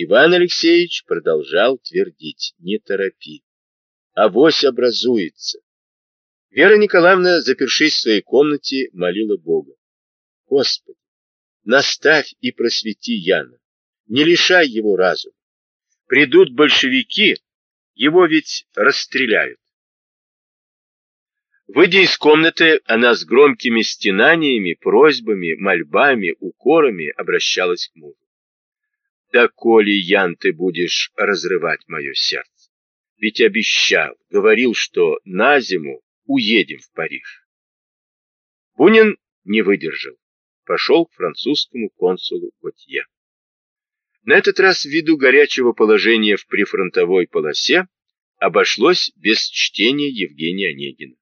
Иван Алексеевич продолжал твердить, не торопи. Авось образуется. Вера Николаевна, запершись в своей комнате, молила Бога. Господи, наставь и просвети Яна, не лишай его разума. Придут большевики, его ведь расстреляют. Выйдя из комнаты, она с громкими стенаниями, просьбами, мольбами, укорами обращалась к мужу. «Да коли, Ян, ты будешь разрывать мое сердце? Ведь обещал, говорил, что на зиму уедем в Париж». Бунин не выдержал, пошел к французскому консулу Готье. На этот раз ввиду горячего положения в прифронтовой полосе обошлось без чтения Евгения Онегина.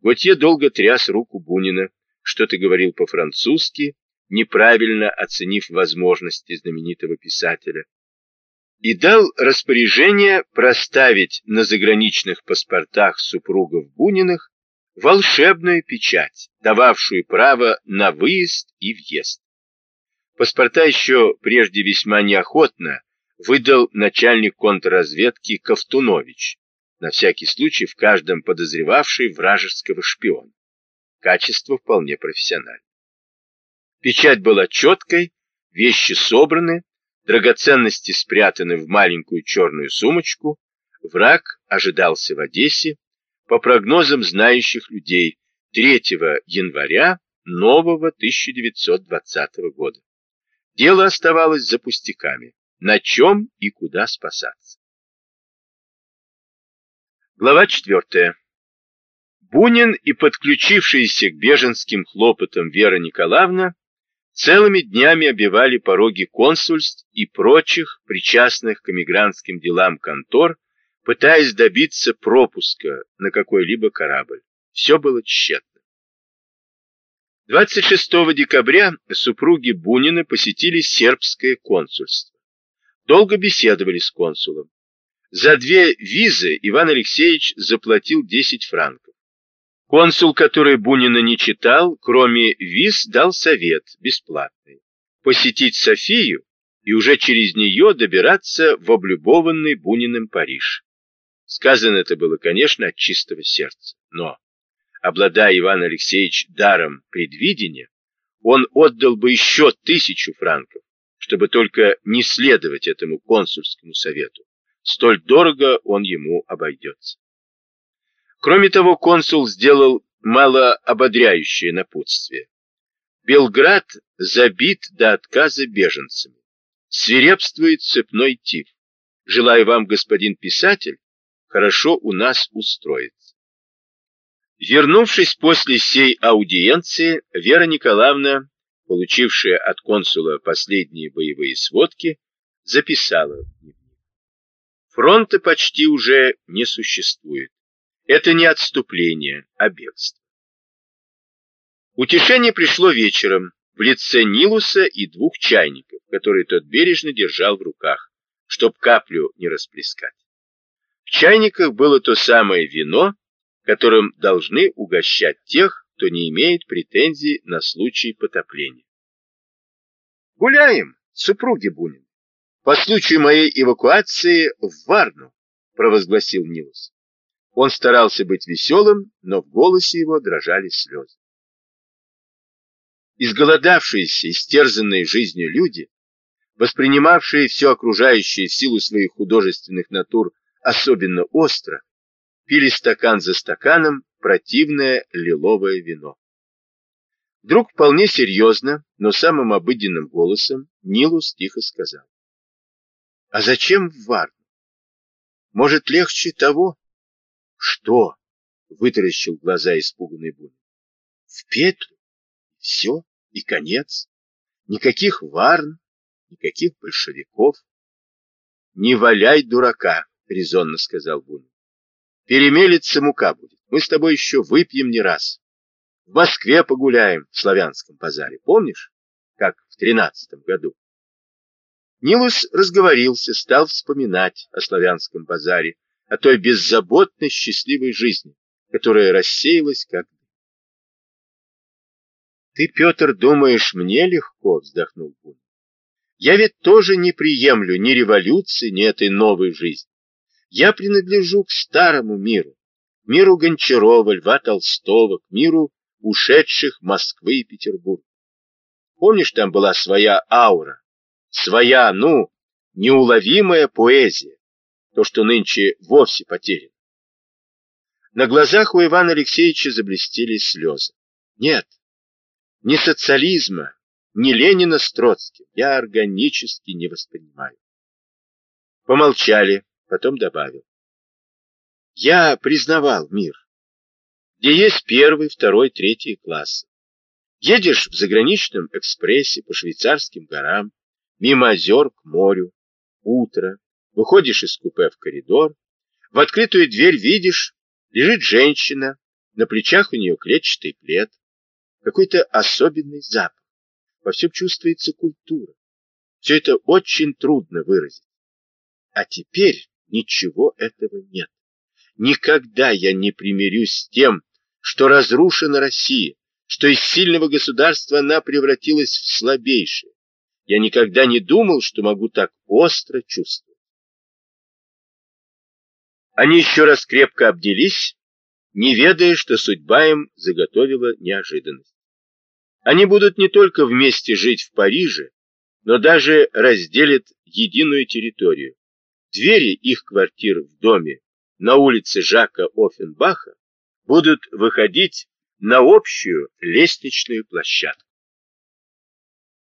Готье долго тряс руку Бунина, что-то говорил по-французски, неправильно оценив возможности знаменитого писателя, и дал распоряжение проставить на заграничных паспортах супругов Буниных волшебную печать, дававшую право на выезд и въезд. Паспорта еще прежде весьма неохотно выдал начальник контрразведки Ковтунович, на всякий случай в каждом подозревавший вражеского шпиона. Качество вполне профессиональное. Печать была четкой, вещи собраны, драгоценности спрятаны в маленькую черную сумочку, враг ожидался в Одессе, по прогнозам знающих людей, 3 января нового 1920 года. Дело оставалось за пустяками, на чем и куда спасаться. Глава 4. Бунин и подключившаяся к беженским хлопотам Вера Николаевна целыми днями обивали пороги консульств и прочих причастных к эмигрантским делам контор, пытаясь добиться пропуска на какой-либо корабль. Все было тщетно. 26 декабря супруги Бунина посетили сербское консульство. Долго беседовали с консулом. За две визы Иван Алексеевич заплатил 10 франков. Консул, который Бунина не читал, кроме виз, дал совет, бесплатный, посетить Софию и уже через нее добираться в облюбованный Буниным Париж. Сказано это было, конечно, от чистого сердца, но, обладая Иван Алексеевич даром предвидения, он отдал бы еще тысячу франков, чтобы только не следовать этому консульскому совету. Столь дорого он ему обойдется. Кроме того, консул сделал малоободряющее напутствие. Белград забит до отказа беженцами. Свирепствует цепной тиф. Желаю вам, господин писатель, хорошо у нас устроиться. Вернувшись после сей аудиенции, Вера Николаевна, получившая от консула последние боевые сводки, записала. Фронта почти уже не существует. Это не отступление, а бегство. Утешение пришло вечером в лице Нилуса и двух чайников, которые тот бережно держал в руках, чтоб каплю не расплескать. В чайниках было то самое вино, которым должны угощать тех, кто не имеет претензий на случай потопления. «Гуляем, супруги Бунин!» по случаю моей эвакуации в Варну, провозгласил Нилус. Он старался быть веселым, но в голосе его дрожали слезы. Изголодавшиеся, истерзанные жизнью люди, воспринимавшие все окружающее в силу своих художественных натур особенно остро, пили стакан за стаканом противное лиловое вино. Вдруг вполне серьезно, но самым обыденным голосом Нилус тихо сказал. А зачем в Варну? Может, легче того? Что? Вытаращил глаза испуганный Бунин. В петлю? Все, и конец. Никаких Варн, никаких большевиков. Не валяй дурака, резонно сказал Бунин. Перемелится мука будет. Мы с тобой еще выпьем не раз. В Москве погуляем в славянском базаре. Помнишь, как в тринадцатом году? Нилус разговорился, стал вспоминать о славянском базаре, о той беззаботной счастливой жизни, которая рассеялась как «Ты, Петр, думаешь, мне легко?» — вздохнул Бунин. Я ведь тоже не приемлю ни революции, ни этой новой жизни. Я принадлежу к старому миру, миру Гончарова, Льва Толстого, к миру ушедших Москвы и Петербурга. Помнишь, там была своя аура, своя, ну, неуловимая поэзия, то, что нынче вовсе потеряно. На глазах у Ивана Алексеевича заблестели слезы. Нет, ни социализма, ни Ленина с Троцким я органически не воспринимаю. Помолчали, потом добавил. Я признавал мир, где есть первый, второй, третий классы. Едешь в заграничном экспрессе по швейцарским горам, мимо озер к морю, утро, выходишь из купе в коридор, в открытую дверь видишь, лежит женщина, на плечах у нее клетчатый плед, какой-то особенный запах, во всем чувствуется культура. Все это очень трудно выразить. А теперь ничего этого нет. Никогда я не примирюсь с тем, что разрушена Россия, что из сильного государства она превратилась в слабейшее. Я никогда не думал, что могу так остро чувствовать. Они еще раз крепко обнялись, не ведая, что судьба им заготовила неожиданность. Они будут не только вместе жить в Париже, но даже разделят единую территорию. Двери их квартир в доме на улице Жака Оффенбаха будут выходить на общую лестничную площадку.